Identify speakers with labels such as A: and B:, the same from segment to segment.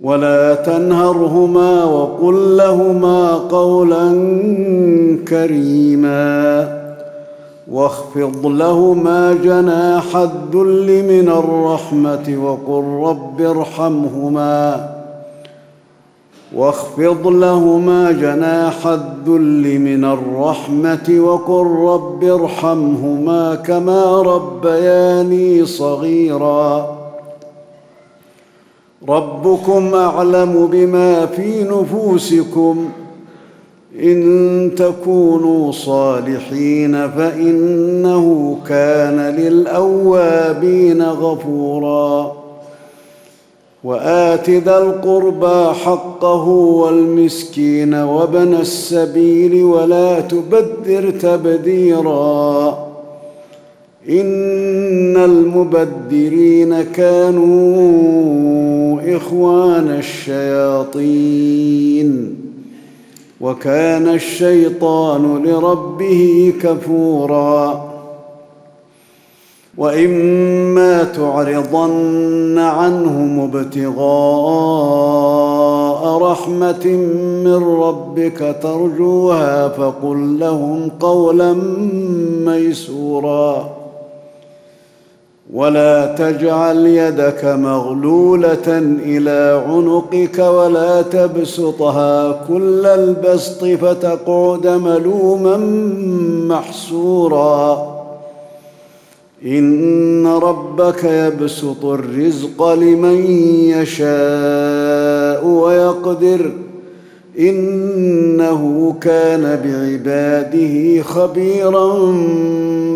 A: ولا تنهرهما وقل لهما قولا كريما. واخفض لهما جناح الذل من الرحمة وقل رب ارحمهما. واخفض لهما جناح الذل من الرحمة وقل رب ارحمهما كما ربياني صغيرا. ربكم أعلم بما في نفوسكم. إن تكونوا صالحين فإنه كان للأوابين غفورا. وآت ذا القربى حقه والمسكين وابن السبيل ولا تبذر تبذيرا. إن المبذرين كانوا إخوان الشياطين. وكان الشيطان لربه كفورا. وإما تعرضن عنهم ابتغاء رحمة من ربك ترجوها فقل لهم قولا ميسورا. ولا تجعل يدك مغلولة إلى عنقك ولا تبسطها كل البسط فتقعد ملوما محسورا إن ربك يبسط الرزق لمن يشاء ويقدر. إنه كان بعباده خبيرا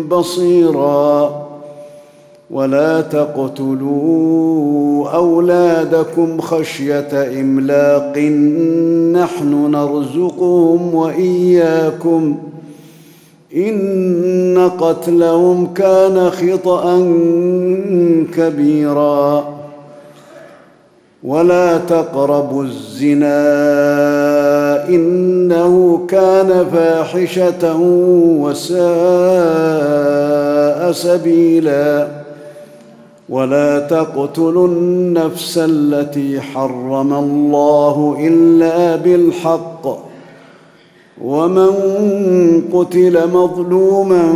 A: بصيرا. ولا تقتلوا أولادكم خشية إملاق. نحن نرزقهم وإياكم. إن قتلهم كان خطأ كبيرا. ولا تقربوا الزنا. إنه كان فاحشة وساء سبيلا. ولا تقتلوا النفس التي حرم الله إلا بالحق. ومن قتل مظلوما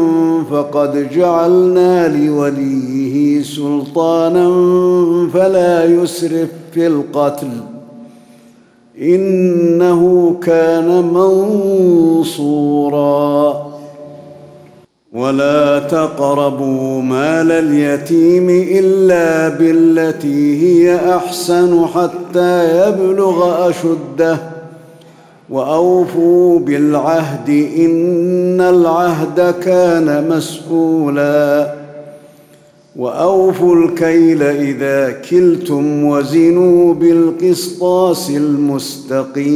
A: فقد جعلنا لوليه سلطانا فلا يسرف في القتل. إنه كان منصورا. ولا تقربوا مال اليتيم إلا بالتي هي أحسن حتى يبلغ أشده. وأوفوا بالعهد إن العهد كان مسؤولا. وأوفوا الكيل إذا كلتم وزنوا بالقسطاس المستقيم.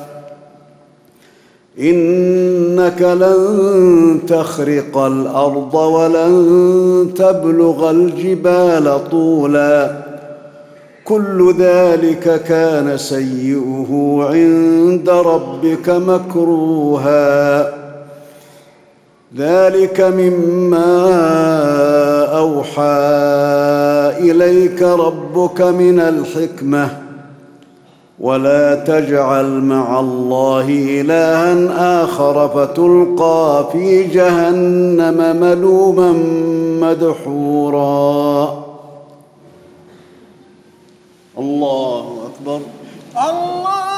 A: إنك لن تخرق الأرض ولن تبلغ الجبال طولا. كل ذلك كان سيئه عند ربك مكروها. ذلك مما أوحى إليك ربك من الحكمة. ولا تجعل مع الله الها آخر فتلقى في جهنم ملوما مدحورا. الله أكبر.
B: الله